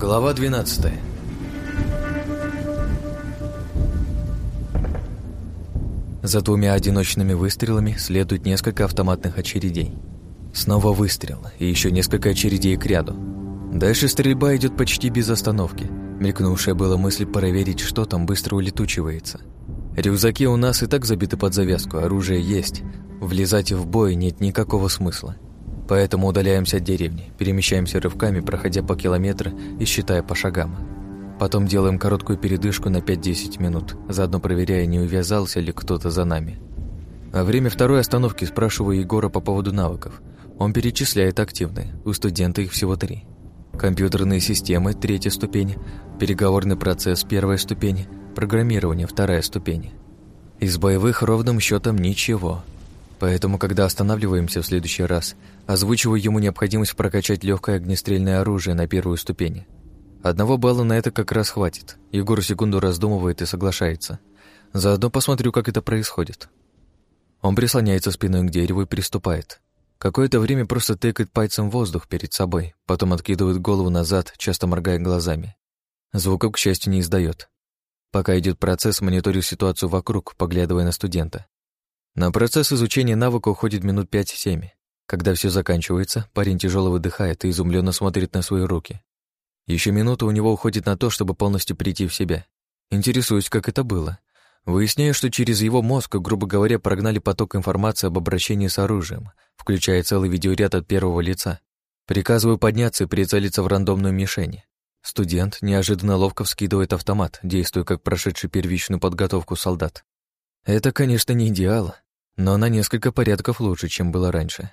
Глава 12 За двумя одиночными выстрелами следует несколько автоматных очередей. Снова выстрел и еще несколько очередей к ряду. Дальше стрельба идет почти без остановки. Мелькнувшая была мысль проверить, что там быстро улетучивается. Рюкзаки у нас и так забиты под завязку, оружие есть. Влезать в бой нет никакого смысла. Поэтому удаляемся от деревни, перемещаемся рывками, проходя по километру и считая по шагам. Потом делаем короткую передышку на 5-10 минут, заодно проверяя, не увязался ли кто-то за нами. А время второй остановки спрашиваю Егора по поводу навыков. Он перечисляет активные, у студента их всего три. Компьютерные системы – третья ступень, переговорный процесс – первая ступень, программирование – вторая ступень. Из боевых ровным счетом ничего – Поэтому, когда останавливаемся в следующий раз, озвучиваю ему необходимость прокачать легкое огнестрельное оружие на первую ступень. Одного балла на это как раз хватит. Егор секунду раздумывает и соглашается. Заодно посмотрю, как это происходит. Он прислоняется спиной к дереву и приступает. Какое-то время просто тыкает пальцем воздух перед собой, потом откидывает голову назад, часто моргая глазами. Звуков, к счастью, не издает. Пока идет процесс, мониторю ситуацию вокруг, поглядывая на студента. На процесс изучения навыка уходит минут 5-7. Когда все заканчивается, парень тяжело выдыхает и изумленно смотрит на свои руки. Еще минута у него уходит на то, чтобы полностью прийти в себя. Интересуюсь, как это было. Выясняю, что через его мозг, грубо говоря, прогнали поток информации об обращении с оружием, включая целый видеоряд от первого лица. Приказываю подняться и прицелиться в рандомную мишень. Студент неожиданно ловко вскидывает автомат, действуя как прошедший первичную подготовку солдат. Это, конечно, не идеал, но на несколько порядков лучше, чем было раньше.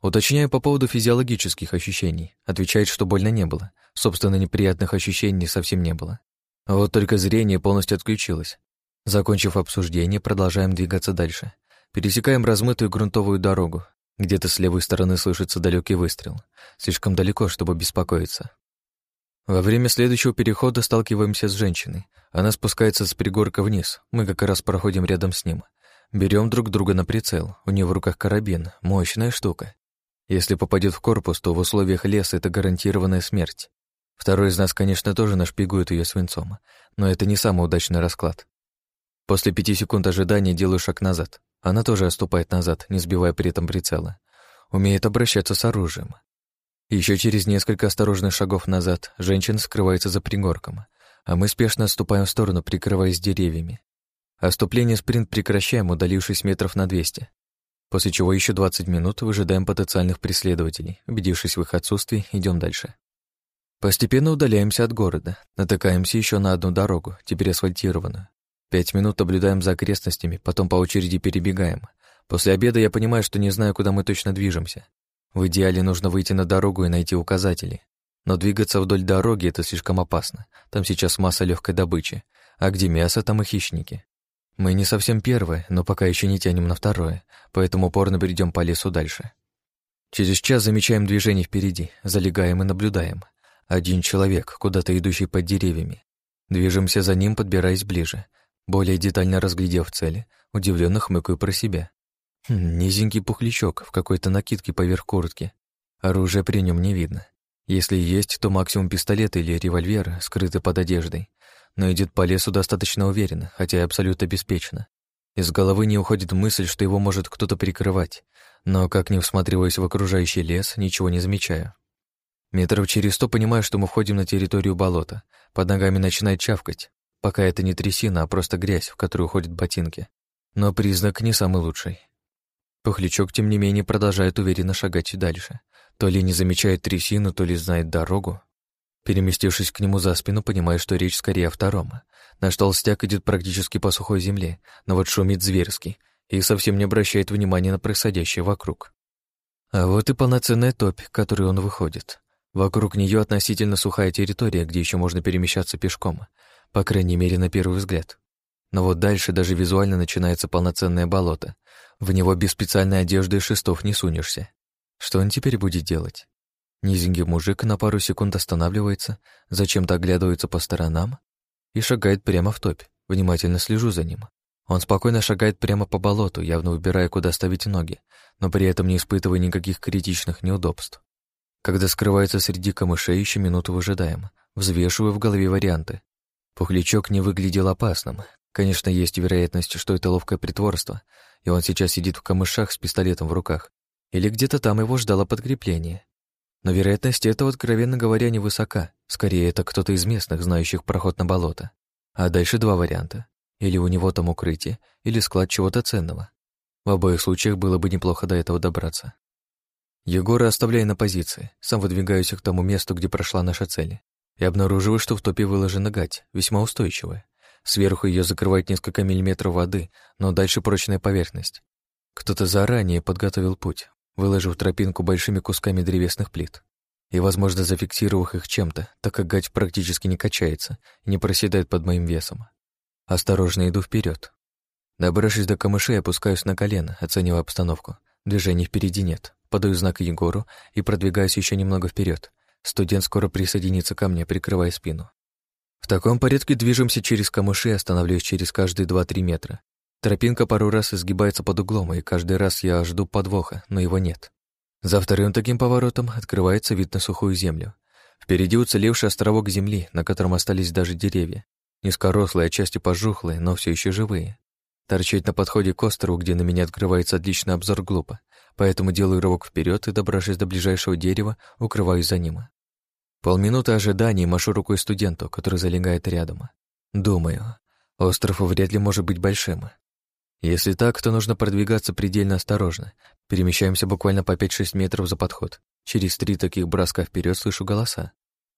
Уточняю по поводу физиологических ощущений. Отвечает, что больно не было. Собственно, неприятных ощущений совсем не было. Вот только зрение полностью отключилось. Закончив обсуждение, продолжаем двигаться дальше. Пересекаем размытую грунтовую дорогу. Где-то с левой стороны слышится далекий выстрел. Слишком далеко, чтобы беспокоиться. Во время следующего перехода сталкиваемся с женщиной. Она спускается с пригорка вниз. Мы как раз проходим рядом с ним. Берем друг друга на прицел. У нее в руках карабин. Мощная штука. Если попадет в корпус, то в условиях леса это гарантированная смерть. Второй из нас, конечно, тоже нашпигует ее свинцом, но это не самый удачный расклад. После пяти секунд ожидания делаю шаг назад. Она тоже отступает назад, не сбивая при этом прицела. Умеет обращаться с оружием. Еще через несколько осторожных шагов назад женщина скрывается за пригорком, а мы спешно отступаем в сторону, прикрываясь деревьями. Оступление спринт прекращаем, удалившись метров на 200. После чего еще 20 минут выжидаем потенциальных преследователей. Убедившись в их отсутствии, идем дальше. Постепенно удаляемся от города, натыкаемся еще на одну дорогу, теперь асфальтированную. Пять минут наблюдаем за окрестностями, потом по очереди перебегаем. После обеда я понимаю, что не знаю, куда мы точно движемся. В идеале нужно выйти на дорогу и найти указатели. Но двигаться вдоль дороги — это слишком опасно. Там сейчас масса легкой добычи. А где мясо, там и хищники. Мы не совсем первые, но пока еще не тянем на второе, поэтому упорно бредем по лесу дальше. Через час замечаем движение впереди, залегаем и наблюдаем. Один человек, куда-то идущий под деревьями. Движемся за ним, подбираясь ближе. Более детально разглядев цели, удивленно хмыкаю про себя. Хм, низенький пухлячок в какой-то накидке поверх куртки. Оружия при нем не видно. Если есть, то максимум пистолет или револьвер, скрытый под одеждой. Но идет по лесу достаточно уверенно, хотя и абсолютно беспечно. Из головы не уходит мысль, что его может кто-то прикрывать, но, как не всматриваясь в окружающий лес, ничего не замечаю. Метров через сто понимаю, что мы входим на территорию болота. Под ногами начинает чавкать. Пока это не трясина, а просто грязь, в которую уходят ботинки. Но признак не самый лучший. Пухлячок, тем не менее, продолжает уверенно шагать дальше. То ли не замечает трясину, то ли знает дорогу. Переместившись к нему за спину, понимаю, что речь скорее о втором. Наш толстяк идет практически по сухой земле, но вот шумит зверски и совсем не обращает внимания на происходящее вокруг. А вот и полноценная топь, к которой он выходит. Вокруг нее относительно сухая территория, где еще можно перемещаться пешком, по крайней мере, на первый взгляд. Но вот дальше даже визуально начинается полноценное болото, в него без специальной одежды и шестов не сунешься. Что он теперь будет делать? Низенький мужик на пару секунд останавливается, зачем-то оглядывается по сторонам и шагает прямо в топь. Внимательно слежу за ним. Он спокойно шагает прямо по болоту, явно выбирая, куда ставить ноги, но при этом не испытывая никаких критичных неудобств. Когда скрывается среди камышей, еще минуту выжидаем. взвешиваю в голове варианты. Пухлячок не выглядел опасным. Конечно, есть вероятность, что это ловкое притворство, и он сейчас сидит в камышах с пистолетом в руках, или где-то там его ждало подкрепление. Но вероятность этого, откровенно говоря, невысока. Скорее, это кто-то из местных, знающих проход на болото. А дальше два варианта. Или у него там укрытие, или склад чего-то ценного. В обоих случаях было бы неплохо до этого добраться. Егора оставляю на позиции, сам выдвигаюсь к тому месту, где прошла наша цель. И обнаруживаю, что в топе выложена гать, весьма устойчивая. Сверху ее закрывает несколько миллиметров воды, но дальше прочная поверхность. Кто-то заранее подготовил путь, выложив тропинку большими кусками древесных плит. И, возможно, зафиксировав их чем-то, так как гать практически не качается и не проседает под моим весом. Осторожно иду вперед. Добравшись до камышей, опускаюсь на колено, оценивая обстановку. Движений впереди нет. Подаю знак Егору и продвигаюсь еще немного вперед. Студент скоро присоединится ко мне, прикрывая спину. В таком порядке движемся через камыши, останавливаясь через каждые 2-3 метра. Тропинка пару раз изгибается под углом, и каждый раз я жду подвоха, но его нет. За вторым таким поворотом открывается вид на сухую землю. Впереди уцелевший островок земли, на котором остались даже деревья. Низкорослые, отчасти пожухлые, но все еще живые. Торчать на подходе к острову, где на меня открывается отличный обзор, глупо, поэтому делаю рывок вперед и, добравшись до ближайшего дерева, укрываюсь за ним. Полминуты ожидания машу рукой студенту, который залегает рядом. Думаю, остров вряд ли может быть большим. Если так, то нужно продвигаться предельно осторожно. Перемещаемся буквально по 5-6 метров за подход. Через три таких броска вперед слышу голоса.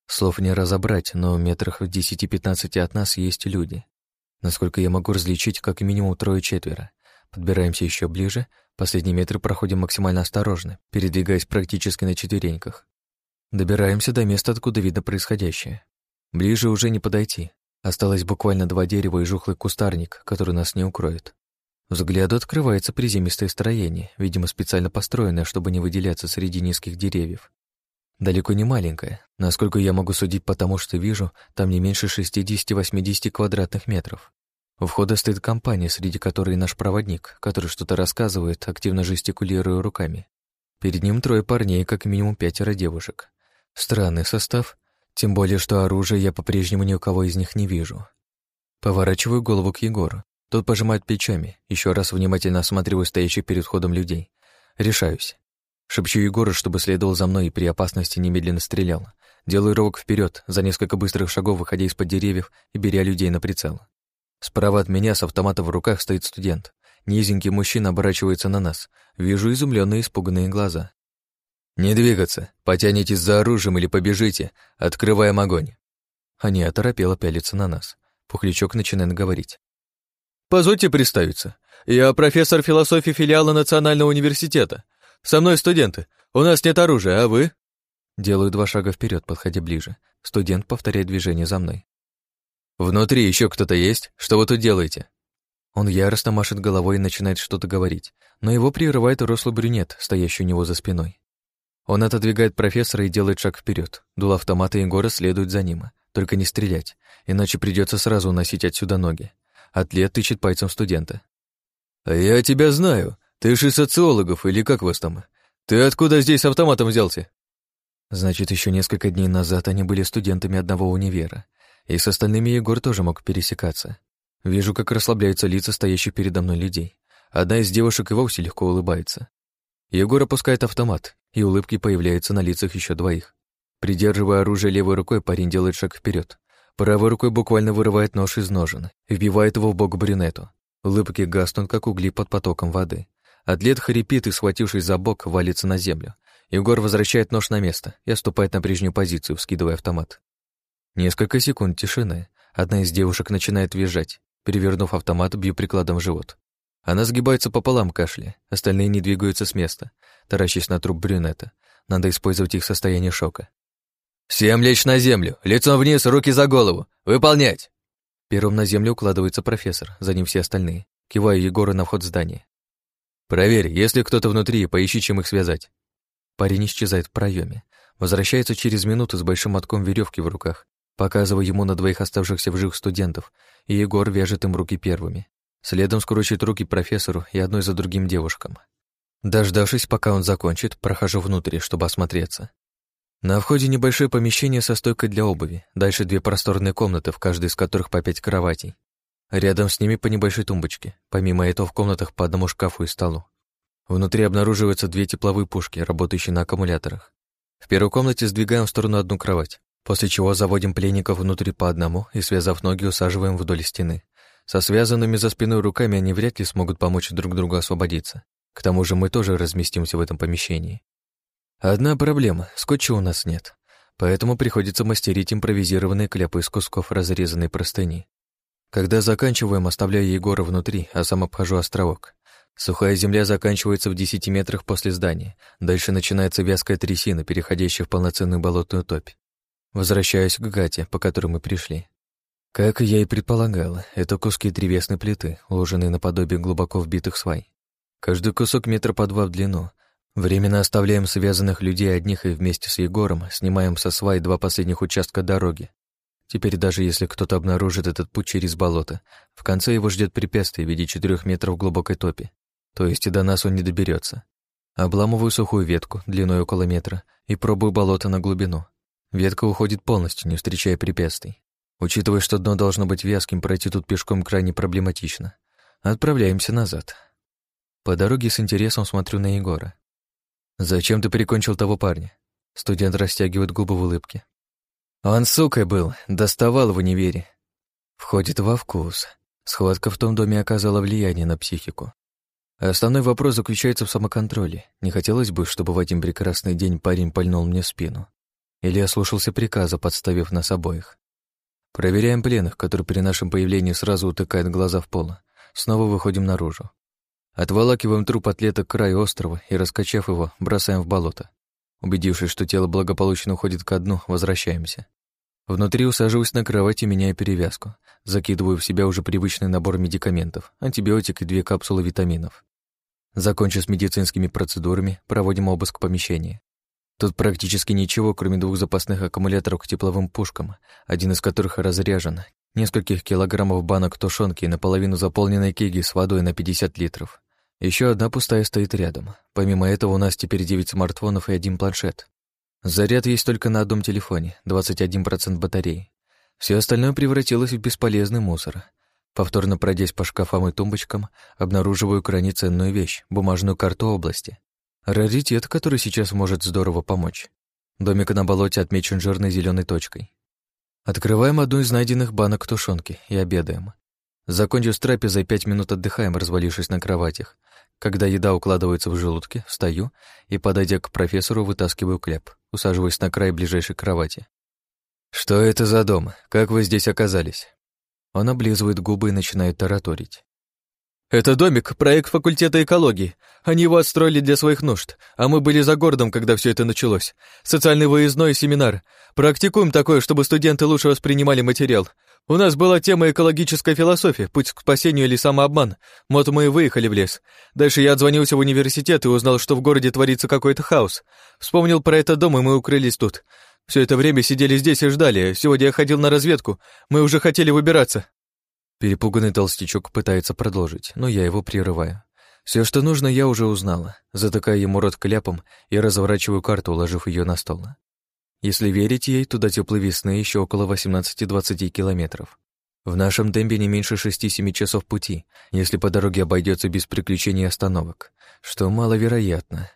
Слов не разобрать, но в метрах в 10-15 от нас есть люди. Насколько я могу различить, как минимум трое-четверо. Подбираемся еще ближе, последние метры проходим максимально осторожно, передвигаясь практически на четвереньках. Добираемся до места, откуда видно происходящее. Ближе уже не подойти. Осталось буквально два дерева и жухлый кустарник, который нас не укроет. Взгляду открывается приземистое строение, видимо, специально построенное, чтобы не выделяться среди низких деревьев. Далеко не маленькая. Насколько я могу судить по тому, что вижу, там не меньше 60-80 квадратных метров. У входа стоит компания, среди которой наш проводник, который что-то рассказывает, активно жестикулируя руками. Перед ним трое парней, как минимум пятеро девушек. Странный состав, тем более, что оружия я по-прежнему ни у кого из них не вижу. Поворачиваю голову к Егору. Тот пожимает плечами, еще раз внимательно осматриваю стоящих перед входом людей. Решаюсь. Шепчу Егору, чтобы следовал за мной и при опасности немедленно стрелял. Делаю рывок вперед, за несколько быстрых шагов выходя из-под деревьев и беря людей на прицел. Справа от меня с автоматом в руках стоит студент. Низенький мужчина оборачивается на нас. Вижу изумленные испуганные глаза. «Не двигаться! Потянитесь за оружием или побежите! Открываем огонь!» Они оторопело пялятся на нас. Пухлячок начинает говорить. «Позвольте представиться. Я профессор философии филиала Национального университета. Со мной студенты. У нас нет оружия, а вы?» Делаю два шага вперед, подходя ближе. Студент повторяет движение за мной. «Внутри еще кто-то есть? Что вы тут делаете?» Он яростно машет головой и начинает что-то говорить, но его прерывает рослый брюнет, стоящий у него за спиной. Он отодвигает профессора и делает шаг вперед. Дул автомата Егора следует за ним. Только не стрелять, иначе придется сразу уносить отсюда ноги. Атлет тычет пальцем студента. «А я тебя знаю. Ты же социологов, или как вас там? Ты откуда здесь с автоматом взялся?» Значит, еще несколько дней назад они были студентами одного универа, и с остальными Егор тоже мог пересекаться. Вижу, как расслабляются лица стоящих передо мной людей. Одна из девушек и вовсе легко улыбается. Егор опускает автомат, и улыбки появляются на лицах еще двоих. Придерживая оружие левой рукой, парень делает шаг вперед. Правой рукой буквально вырывает нож из ножен и вбивает его в бок брюнету. Улыбки гаснут, как угли под потоком воды. Атлет хрипит и, схватившись за бок, валится на землю. Егор возвращает нож на место и отступает на прежнюю позицию, вскидывая автомат. Несколько секунд тишины. Одна из девушек начинает визжать. Перевернув автомат, бью прикладом в живот. Она сгибается пополам кашля, остальные не двигаются с места, таращась на труп брюнета. Надо использовать их состояние шока. «Всем лечь на землю! Лицом вниз, руки за голову! Выполнять!» Первым на землю укладывается профессор, за ним все остальные. Киваю Егору на вход здания. «Проверь, если кто-то внутри, поищи, чем их связать». Парень исчезает в проеме. Возвращается через минуту с большим мотком веревки в руках, показывая ему на двоих оставшихся в живых студентов, и Егор вяжет им руки первыми. Следом скручивает руки профессору и одной за другим девушкам. Дождавшись, пока он закончит, прохожу внутрь, чтобы осмотреться. На входе небольшое помещение со стойкой для обуви, дальше две просторные комнаты, в каждой из которых по пять кроватей. Рядом с ними по небольшой тумбочке, помимо этого в комнатах по одному шкафу и столу. Внутри обнаруживаются две тепловые пушки, работающие на аккумуляторах. В первой комнате сдвигаем в сторону одну кровать, после чего заводим пленников внутри по одному и, связав ноги, усаживаем вдоль стены. Со связанными за спиной руками они вряд ли смогут помочь друг другу освободиться. К тому же мы тоже разместимся в этом помещении. Одна проблема — скотча у нас нет, поэтому приходится мастерить импровизированные кляпы из кусков разрезанной простыни. Когда заканчиваем, оставляю Егора внутри, а сам обхожу островок. Сухая земля заканчивается в десяти метрах после здания. Дальше начинается вязкая трясина, переходящая в полноценную болотную топь. Возвращаюсь к гате, по которой мы пришли. Как я и предполагала, это куски древесной плиты, уложенные наподобие глубоко вбитых свай. Каждый кусок метра по два в длину. Временно оставляем связанных людей одних и вместе с Егором снимаем со свай два последних участка дороги. Теперь даже если кто-то обнаружит этот путь через болото, в конце его ждет препятствие в виде четырех метров глубокой топи. То есть и до нас он не доберется. Обламываю сухую ветку длиной около метра и пробую болото на глубину. Ветка уходит полностью, не встречая препятствий. Учитывая, что дно должно быть вязким, пройти тут пешком крайне проблематично. Отправляемся назад. По дороге с интересом смотрю на Егора. «Зачем ты прикончил того парня?» Студент растягивает губы в улыбке. «Он сукой был, доставал в универе». Входит во вкус. Схватка в том доме оказала влияние на психику. Основной вопрос заключается в самоконтроле. Не хотелось бы, чтобы в один прекрасный день парень пальнул мне в спину. Или я слушался приказа, подставив нас обоих. Проверяем пленных, который при нашем появлении сразу утыкает глаза в пол. Снова выходим наружу. Отволакиваем труп атлета к краю острова и, раскачав его, бросаем в болото. Убедившись, что тело благополучно уходит ко дну, возвращаемся. Внутри усаживаюсь на кровати, меняя перевязку. Закидываю в себя уже привычный набор медикаментов, антибиотик и две капсулы витаминов. Закончив с медицинскими процедурами, проводим обыск помещения. Тут практически ничего, кроме двух запасных аккумуляторов к тепловым пушкам, один из которых разряжен, нескольких килограммов банок тушенки и наполовину заполненной кеги с водой на 50 литров. Еще одна пустая стоит рядом. Помимо этого у нас теперь 9 смартфонов и один планшет. Заряд есть только на одном телефоне, 21% батареи. Все остальное превратилось в бесполезный мусор. Повторно пройдясь по шкафам и тумбочкам, обнаруживаю крайне ценную вещь — бумажную карту области. Раритет, который сейчас может здорово помочь. Домик на болоте отмечен жирной зеленой точкой. Открываем одну из найденных банок тушенки и обедаем. Закончив с трапезой, пять минут отдыхаем, развалившись на кроватях. Когда еда укладывается в желудке, встаю и, подойдя к профессору, вытаскиваю кляп, усаживаясь на край ближайшей кровати. «Что это за дом? Как вы здесь оказались?» Он облизывает губы и начинает тараторить. «Это домик, проект факультета экологии. Они его отстроили для своих нужд, а мы были за городом, когда все это началось. Социальный выездной семинар. Практикуем такое, чтобы студенты лучше воспринимали материал. У нас была тема экологическая философия, путь к спасению или самообман. Вот мы и выехали в лес. Дальше я отзвонился в университет и узнал, что в городе творится какой-то хаос. Вспомнил про этот дом, и мы укрылись тут. Все это время сидели здесь и ждали. Сегодня я ходил на разведку. Мы уже хотели выбираться. Перепуганный толстячок пытается продолжить, но я его прерываю. Все, что нужно, я уже узнала. Затыкаю ему рот кляпом и разворачиваю карту, уложив ее на стол. Если верить ей, туда теплой весны еще около 18-20 километров. В нашем темпе не меньше 6-7 часов пути, если по дороге обойдется без приключений и остановок, что маловероятно.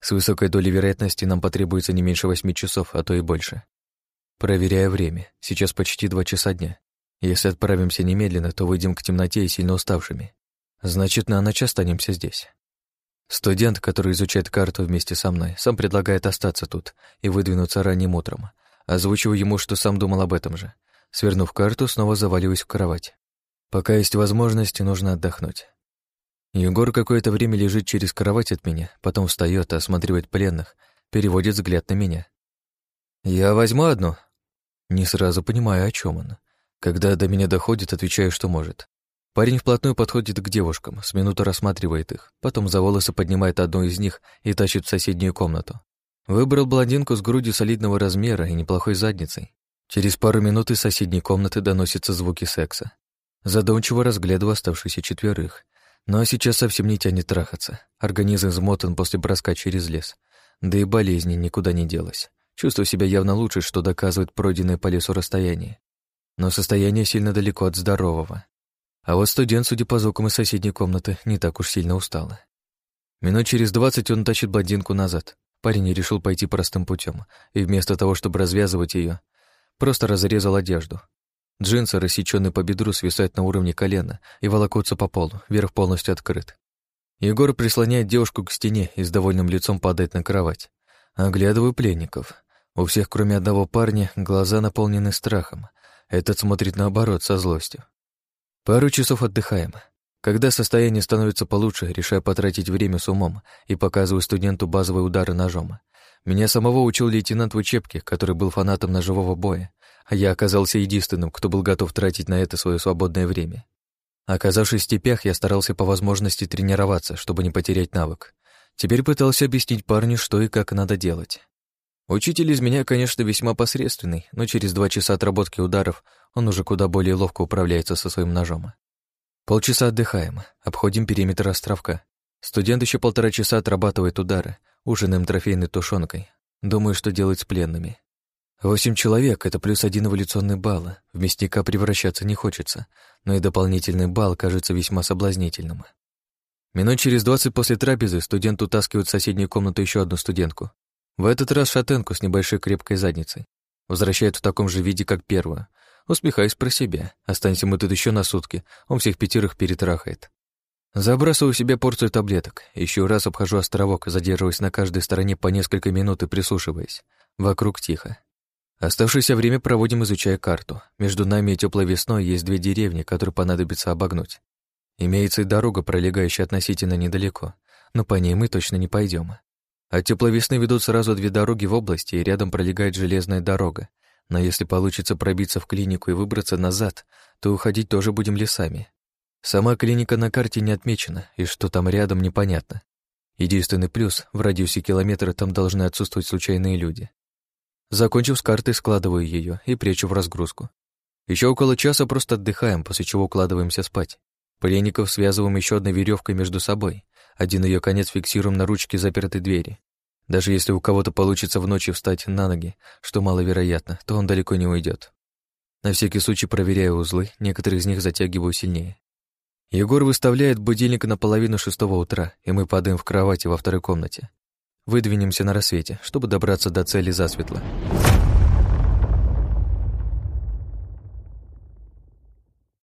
С высокой долей вероятности нам потребуется не меньше 8 часов, а то и больше. Проверяю время. Сейчас почти 2 часа дня. Если отправимся немедленно, то выйдем к темноте и сильно уставшими. Значит, на ночь останемся здесь. Студент, который изучает карту вместе со мной, сам предлагает остаться тут и выдвинуться ранним утром. Озвучиваю ему, что сам думал об этом же. Свернув карту, снова заваливаюсь в кровать. Пока есть возможность, нужно отдохнуть. Егор какое-то время лежит через кровать от меня, потом встает, осматривает пленных, переводит взгляд на меня. «Я возьму одну?» Не сразу понимаю, о чем он. Когда до меня доходит, отвечаю, что может. Парень вплотную подходит к девушкам, с минуту рассматривает их, потом за волосы поднимает одну из них и тащит в соседнюю комнату. Выбрал блондинку с грудью солидного размера и неплохой задницей. Через пару минут из соседней комнаты доносятся звуки секса. Задумчиво разглядываю оставшихся четверых. Но сейчас совсем не тянет трахаться. Организм измотан после броска через лес. Да и болезни никуда не делась. Чувствую себя явно лучше, что доказывает пройденное по лесу расстояние. Но состояние сильно далеко от здорового. А вот студент, судя по звукам из соседней комнаты, не так уж сильно устала. Минут через двадцать он тащит блондинку назад. Парень решил пойти простым путем, и вместо того, чтобы развязывать ее, просто разрезал одежду. Джинсы, рассеченные по бедру, свисают на уровне колена и волокутся по полу, верх полностью открыт. Егор прислоняет девушку к стене и с довольным лицом падает на кровать. Оглядываю пленников. У всех, кроме одного парня, глаза наполнены страхом. Этот смотрит наоборот, со злостью. Пару часов отдыхаем. Когда состояние становится получше, решаю потратить время с умом и показываю студенту базовые удары ножом. Меня самого учил лейтенант в учебке, который был фанатом ножевого боя, а я оказался единственным, кто был готов тратить на это свое свободное время. Оказавшись в степях, я старался по возможности тренироваться, чтобы не потерять навык. Теперь пытался объяснить парню, что и как надо делать. Учитель из меня, конечно, весьма посредственный, но через два часа отработки ударов он уже куда более ловко управляется со своим ножом. Полчаса отдыхаем, обходим периметр островка. Студент еще полтора часа отрабатывает удары, ужинаем трофейной тушенкой. Думаю, что делать с пленными. Восемь человек — это плюс один эволюционный балл. В мясника превращаться не хочется, но и дополнительный балл кажется весьма соблазнительным. Минут через двадцать после трапезы студент утаскивает в соседнюю комнату еще одну студентку. В этот раз шатенку с небольшой крепкой задницей. Возвращает в таком же виде, как первую, Усмехаюсь про себя. Останься мы тут еще на сутки, он всех пятерых перетрахает. Забрасываю себе порцию таблеток. Еще раз обхожу островок, задерживаясь на каждой стороне по несколько минут и прислушиваясь. Вокруг тихо. Оставшееся время проводим, изучая карту. Между нами и теплой весной есть две деревни, которые понадобится обогнуть. Имеется и дорога, пролегающая относительно недалеко, но по ней мы точно не пойдем. От теплой весны ведут сразу две дороги в области, и рядом пролегает железная дорога, но если получится пробиться в клинику и выбраться назад, то уходить тоже будем лесами. Сама клиника на карте не отмечена, и что там рядом непонятно. Единственный плюс — в радиусе километра там должны отсутствовать случайные люди. Закончив с картой, складываю ее и прячу в разгрузку. Еще около часа просто отдыхаем, после чего укладываемся спать. Пленников связываем еще одной веревкой между собой. Один ее конец фиксируем на ручке запертой двери. Даже если у кого-то получится в ночи встать на ноги, что маловероятно, то он далеко не уйдет. На всякий случай проверяю узлы, некоторые из них затягиваю сильнее. Егор выставляет будильник на половину шестого утра, и мы падаем в кровати во второй комнате. Выдвинемся на рассвете, чтобы добраться до цели засветло.